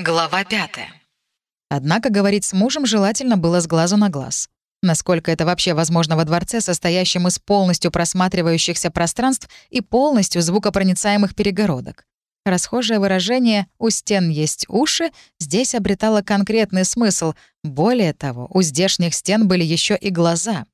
Глава пятая. Однако говорить с мужем желательно было с глазу на глаз. Насколько это вообще возможно во дворце, состоящем из полностью просматривающихся пространств и полностью звукопроницаемых перегородок. Расхожее выражение «у стен есть уши» здесь обретало конкретный смысл. Более того, у здешних стен были еще и глаза.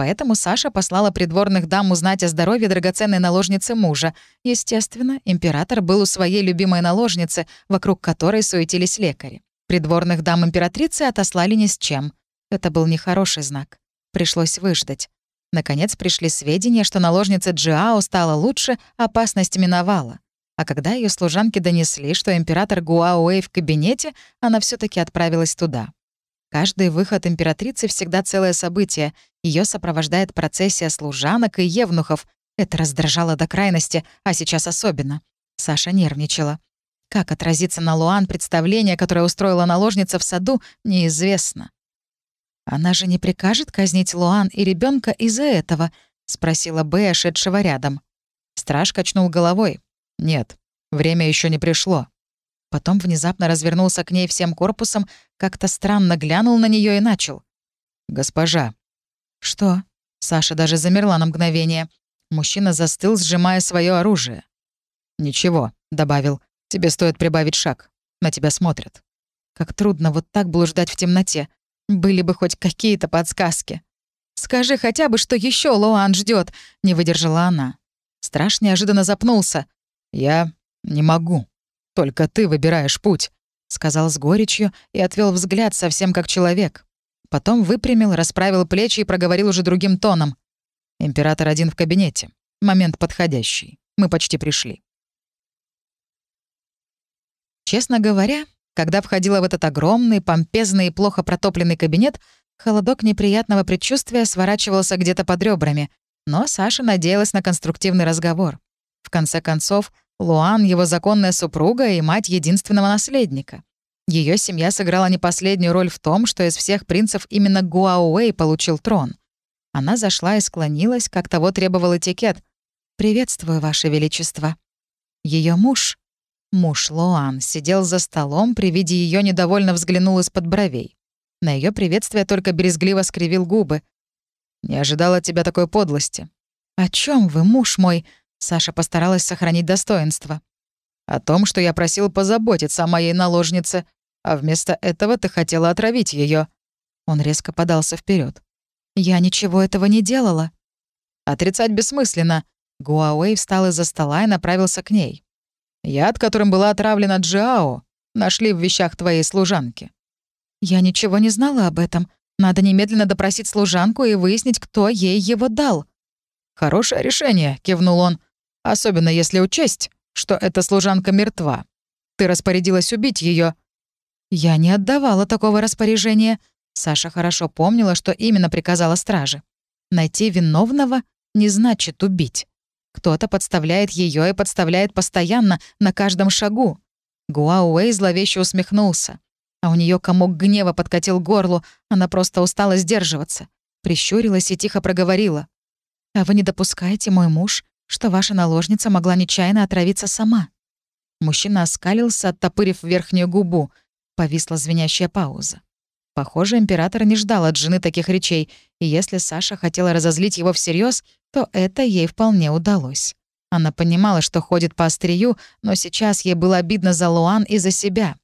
Поэтому Саша послала придворных дам узнать о здоровье драгоценной наложницы мужа. Естественно, император был у своей любимой наложницы, вокруг которой суетились лекари. Придворных дам императрицы отослали ни с чем. Это был нехороший знак. Пришлось выждать. Наконец пришли сведения, что наложница Джиао стала лучше, опасность миновала. А когда ее служанки донесли, что император Гуаоэй в кабинете, она все таки отправилась туда. Каждый выход императрицы всегда целое событие. Ее сопровождает процессия служанок и евнухов. Это раздражало до крайности, а сейчас особенно. Саша нервничала. Как отразится на Луан представление, которое устроила наложница в саду, неизвестно. «Она же не прикажет казнить Луан и ребенка из-за этого?» — спросила Бэя, шедшего рядом. Страж качнул головой. «Нет, время еще не пришло. Потом внезапно развернулся к ней всем корпусом, как-то странно глянул на нее и начал. «Госпожа». «Что?» Саша даже замерла на мгновение. Мужчина застыл, сжимая свое оружие. «Ничего», — добавил. «Тебе стоит прибавить шаг. На тебя смотрят». Как трудно вот так блуждать в темноте. Были бы хоть какие-то подсказки. «Скажи хотя бы, что еще Лоан ждет, не выдержала она. Страш неожиданно запнулся. «Я не могу», только ты выбираешь путь», — сказал с горечью и отвел взгляд совсем как человек. Потом выпрямил, расправил плечи и проговорил уже другим тоном. «Император один в кабинете. Момент подходящий. Мы почти пришли». Честно говоря, когда входила в этот огромный, помпезный и плохо протопленный кабинет, холодок неприятного предчувствия сворачивался где-то под ребрами, но Саша надеялась на конструктивный разговор. В конце концов, Луан — его законная супруга и мать единственного наследника. Ее семья сыграла не последнюю роль в том, что из всех принцев именно Гуауэй получил трон. Она зашла и склонилась, как того требовал этикет. «Приветствую, Ваше Величество». Ее муж, муж Луан, сидел за столом, при виде ее недовольно взглянул из-под бровей. На ее приветствие только березгливо скривил губы. «Не ожидала тебя такой подлости». «О чем вы, муж мой?» Саша постаралась сохранить достоинство. «О том, что я просил позаботиться о моей наложнице, а вместо этого ты хотела отравить ее. Он резко подался вперед. «Я ничего этого не делала». «Отрицать бессмысленно». Гуауэй встал из-за стола и направился к ней. «Яд, которым была отравлена Джиао, нашли в вещах твоей служанки». «Я ничего не знала об этом. Надо немедленно допросить служанку и выяснить, кто ей его дал». «Хорошее решение», — кивнул он. Особенно если учесть, что эта служанка мертва. Ты распорядилась убить ее. Я не отдавала такого распоряжения. Саша хорошо помнила, что именно приказала страже. Найти виновного не значит убить. Кто-то подставляет ее и подставляет постоянно, на каждом шагу. Гуауэй зловеще усмехнулся. А у нее комок гнева подкатил горлу, она просто устала сдерживаться. Прищурилась и тихо проговорила. «А вы не допускаете, мой муж, что ваша наложница могла нечаянно отравиться сама. Мужчина оскалился, оттопырив верхнюю губу. Повисла звенящая пауза. Похоже, император не ждал от жены таких речей, и если Саша хотела разозлить его всерьез, то это ей вполне удалось. Она понимала, что ходит по острию, но сейчас ей было обидно за Луан и за себя.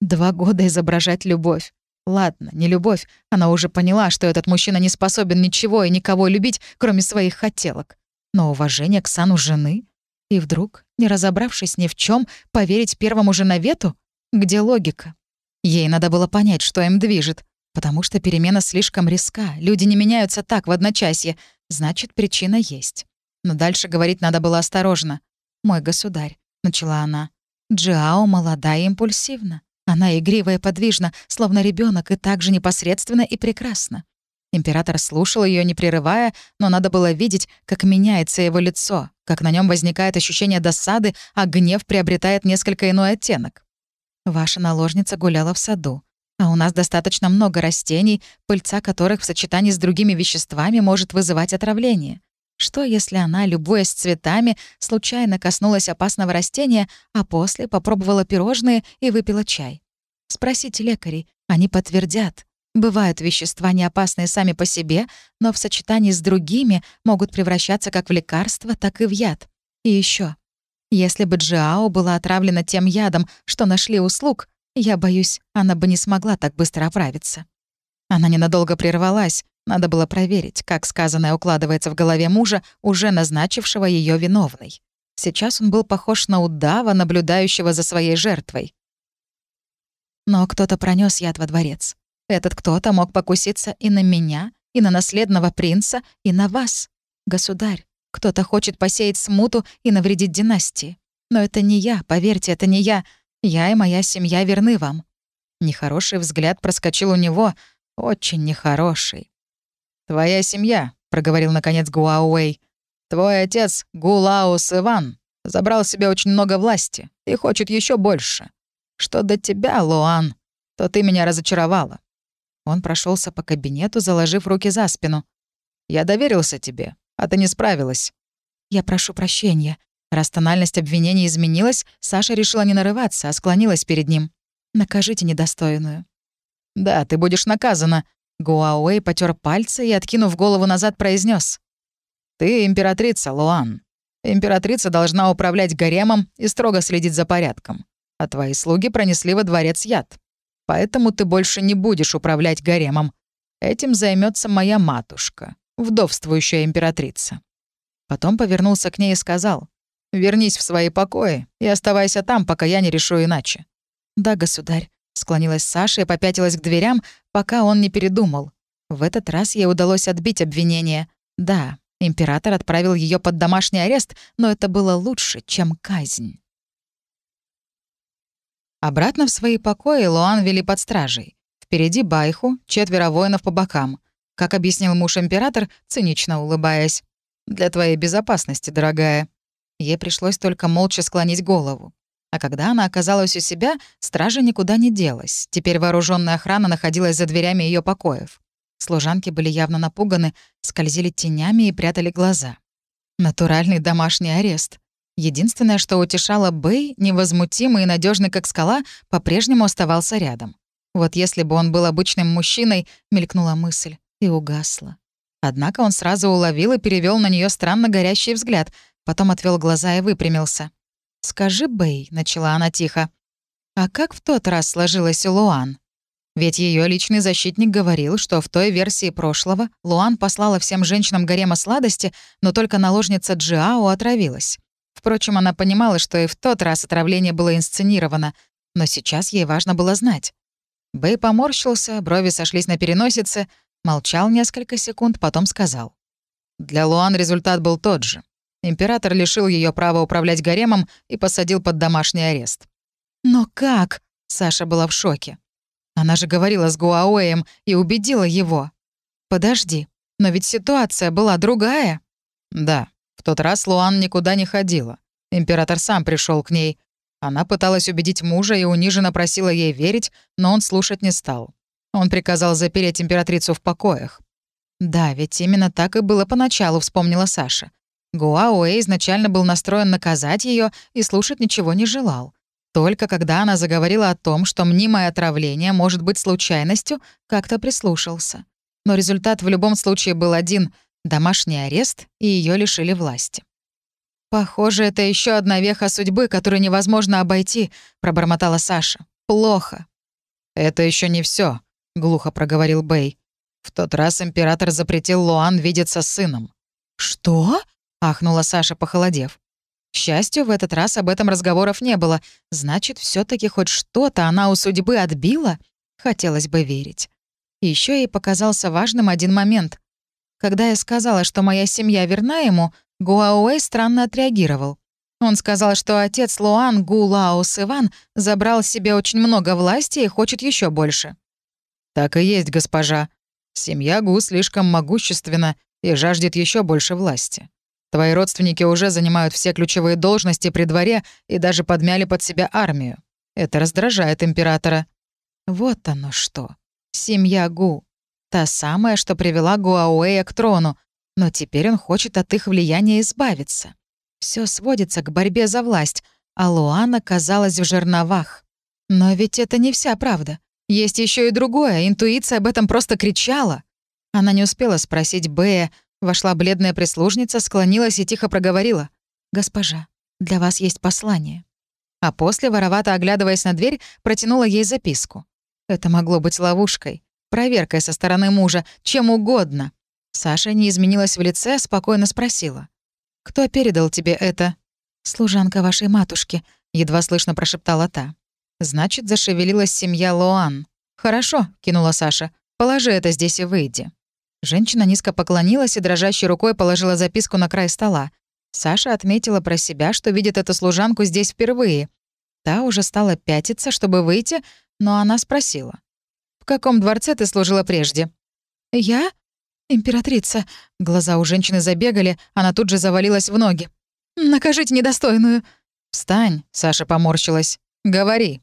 Два года изображать любовь. Ладно, не любовь. Она уже поняла, что этот мужчина не способен ничего и никого любить, кроме своих хотелок но уважение к сану жены? И вдруг, не разобравшись ни в чем, поверить первому же навету? Где логика? Ей надо было понять, что им движет, потому что перемена слишком риска, люди не меняются так в одночасье, значит, причина есть. Но дальше говорить надо было осторожно. «Мой государь», — начала она, — «Джиао молода и импульсивна. Она игрива и подвижна, словно ребенок, и также непосредственно и прекрасна. Император слушал ее, не прерывая, но надо было видеть, как меняется его лицо, как на нем возникает ощущение досады, а гнев приобретает несколько иной оттенок. «Ваша наложница гуляла в саду, а у нас достаточно много растений, пыльца которых в сочетании с другими веществами может вызывать отравление. Что, если она, любуясь цветами, случайно коснулась опасного растения, а после попробовала пирожные и выпила чай? Спросите лекарей, они подтвердят. Бывают вещества не опасные сами по себе, но в сочетании с другими могут превращаться как в лекарство, так и в яд. И еще, Если бы Джиао была отравлена тем ядом, что нашли у слуг, я боюсь, она бы не смогла так быстро оправиться. Она ненадолго прервалась. Надо было проверить, как сказанное укладывается в голове мужа, уже назначившего ее виновной. Сейчас он был похож на удава, наблюдающего за своей жертвой. Но кто-то пронес яд во дворец. Этот кто-то мог покуситься и на меня, и на наследного принца, и на вас. Государь, кто-то хочет посеять смуту и навредить династии. Но это не я, поверьте, это не я. Я и моя семья верны вам». Нехороший взгляд проскочил у него, очень нехороший. «Твоя семья», — проговорил наконец Гуауэй. «Твой отец, Гулаус Иван, забрал себе очень много власти и хочет еще больше. Что до тебя, Луан, то ты меня разочаровала». Он прошелся по кабинету, заложив руки за спину. «Я доверился тебе, а ты не справилась». «Я прошу прощения». Раз тональность обвинения изменилась, Саша решила не нарываться, а склонилась перед ним. «Накажите недостойную». «Да, ты будешь наказана». Гуауэй потер пальцы и, откинув голову назад, произнес: «Ты императрица, Луан. Императрица должна управлять гаремом и строго следить за порядком а твои слуги пронесли во дворец яд. Поэтому ты больше не будешь управлять гаремом. Этим займется моя матушка, вдовствующая императрица». Потом повернулся к ней и сказал, «Вернись в свои покои и оставайся там, пока я не решу иначе». «Да, государь», — склонилась Саша и попятилась к дверям, пока он не передумал. В этот раз ей удалось отбить обвинение. Да, император отправил ее под домашний арест, но это было лучше, чем казнь. Обратно в свои покои Луан вели под стражей. Впереди Байху, четверо воинов по бокам. Как объяснил муж-император, цинично улыбаясь. «Для твоей безопасности, дорогая». Ей пришлось только молча склонить голову. А когда она оказалась у себя, стража никуда не делась. Теперь вооруженная охрана находилась за дверями ее покоев. Служанки были явно напуганы, скользили тенями и прятали глаза. Натуральный домашний арест. Единственное, что утешало Бэй, невозмутимый и надежный как скала, по-прежнему оставался рядом. Вот если бы он был обычным мужчиной, мелькнула мысль и угасла. Однако он сразу уловил и перевел на нее странно горящий взгляд, потом отвел глаза и выпрямился. «Скажи, Бэй», — начала она тихо, — «а как в тот раз сложилась Луан?» Ведь ее личный защитник говорил, что в той версии прошлого Луан послала всем женщинам гарема сладости, но только наложница Джиао отравилась. Впрочем, она понимала, что и в тот раз отравление было инсценировано, но сейчас ей важно было знать. Бэй поморщился, брови сошлись на переносице, молчал несколько секунд, потом сказал. Для Луан результат был тот же. Император лишил ее права управлять гаремом и посадил под домашний арест. «Но как?» — Саша была в шоке. Она же говорила с Гуаоем и убедила его. «Подожди, но ведь ситуация была другая». «Да, в тот раз Луан никуда не ходила. Император сам пришел к ней. Она пыталась убедить мужа и униженно просила ей верить, но он слушать не стал. Он приказал запереть императрицу в покоях. «Да, ведь именно так и было поначалу», — вспомнила Саша. Гуаоэ изначально был настроен наказать ее и слушать ничего не желал. Только когда она заговорила о том, что мнимое отравление может быть случайностью, как-то прислушался. Но результат в любом случае был один домашний арест, и ее лишили власти. «Похоже, это еще одна веха судьбы, которую невозможно обойти», — пробормотала Саша. «Плохо». «Это еще не все, глухо проговорил Бэй. В тот раз император запретил Луан видеться с сыном. «Что?» — ахнула Саша, похолодев. К счастью, в этот раз об этом разговоров не было. Значит, все таки хоть что-то она у судьбы отбила? Хотелось бы верить. Еще ей показался важным один момент. Когда я сказала, что моя семья верна ему, Гуауэй странно отреагировал. Он сказал, что отец Луан Гу Лаос Иван забрал себе очень много власти и хочет еще больше. «Так и есть, госпожа. Семья Гу слишком могущественна и жаждет еще больше власти. Твои родственники уже занимают все ключевые должности при дворе и даже подмяли под себя армию. Это раздражает императора». «Вот оно что. Семья Гу. Та самая, что привела Гуауэя к трону, но теперь он хочет от их влияния избавиться. Все сводится к борьбе за власть, а Луан оказалась в жерновах. Но ведь это не вся правда. Есть еще и другое. Интуиция об этом просто кричала. Она не успела спросить Бэя. Вошла бледная прислужница, склонилась и тихо проговорила. «Госпожа, для вас есть послание». А после, воровато оглядываясь на дверь, протянула ей записку. Это могло быть ловушкой, проверкой со стороны мужа, чем угодно. Саша не изменилась в лице, спокойно спросила. «Кто передал тебе это?» «Служанка вашей матушки», — едва слышно прошептала та. «Значит, зашевелилась семья Лоан». «Хорошо», — кинула Саша. «Положи это здесь и выйди». Женщина низко поклонилась и дрожащей рукой положила записку на край стола. Саша отметила про себя, что видит эту служанку здесь впервые. Та уже стала пятиться, чтобы выйти, но она спросила. «В каком дворце ты служила прежде?» «Я? Императрица». Глаза у женщины забегали, она тут же завалилась в ноги. «Накажите недостойную». «Встань», — Саша поморщилась. «Говори».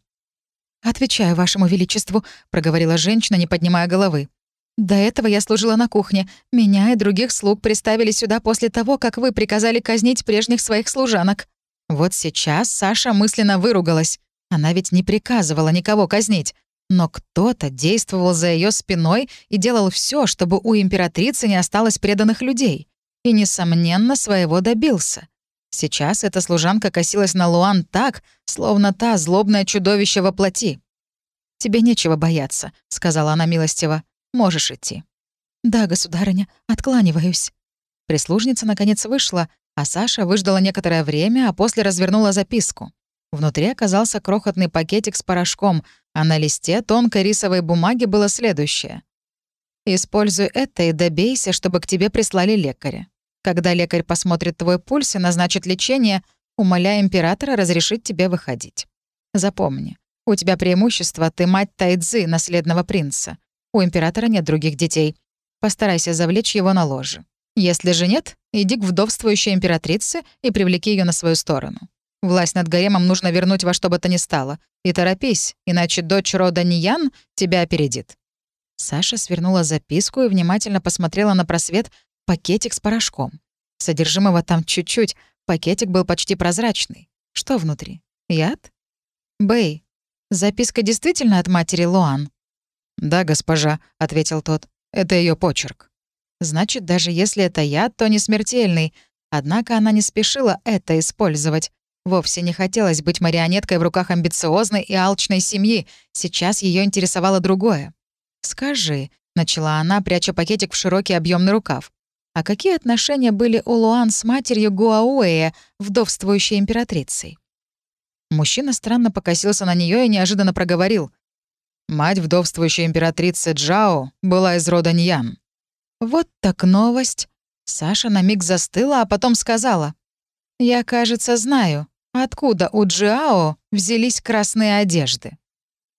«Отвечаю вашему величеству», — проговорила женщина, не поднимая головы. «До этого я служила на кухне. Меня и других слуг приставили сюда после того, как вы приказали казнить прежних своих служанок». Вот сейчас Саша мысленно выругалась. Она ведь не приказывала никого казнить. Но кто-то действовал за ее спиной и делал все, чтобы у императрицы не осталось преданных людей. И, несомненно, своего добился. Сейчас эта служанка косилась на Луан так, словно та злобное чудовище во плоти. «Тебе нечего бояться», — сказала она милостиво. «Можешь идти». «Да, государыня, откланиваюсь». Прислужница, наконец, вышла, а Саша выждала некоторое время, а после развернула записку. Внутри оказался крохотный пакетик с порошком, а на листе тонкой рисовой бумаги было следующее. «Используй это и добейся, чтобы к тебе прислали лекаря. Когда лекарь посмотрит твой пульс и назначит лечение, умоляй императора разрешить тебе выходить. Запомни, у тебя преимущество, ты мать Тайцзы, наследного принца. У императора нет других детей. Постарайся завлечь его на ложе. Если же нет, иди к вдовствующей императрице и привлеки ее на свою сторону. Власть над гаремом нужно вернуть во что бы то ни стало. И торопись, иначе дочь рода Ниян тебя опередит». Саша свернула записку и внимательно посмотрела на просвет пакетик с порошком. Содержимого там чуть-чуть, пакетик был почти прозрачный. Что внутри? Яд? Бэй, записка действительно от матери Луан? «Да, госпожа», — ответил тот. «Это ее почерк». Значит, даже если это яд, то не смертельный. Однако она не спешила это использовать. Вовсе не хотелось быть марионеткой в руках амбициозной и алчной семьи. Сейчас ее интересовало другое. «Скажи», — начала она, пряча пакетик в широкий объемный рукав. А какие отношения были у Луан с матерью Гуауэя, вдовствующей императрицей? Мужчина странно покосился на нее и неожиданно проговорил. Мать вдовствующей императрицы Джао была из рода Ньян. Вот так новость. Саша на миг застыла, а потом сказала. «Я, кажется, знаю, откуда у Джао взялись красные одежды».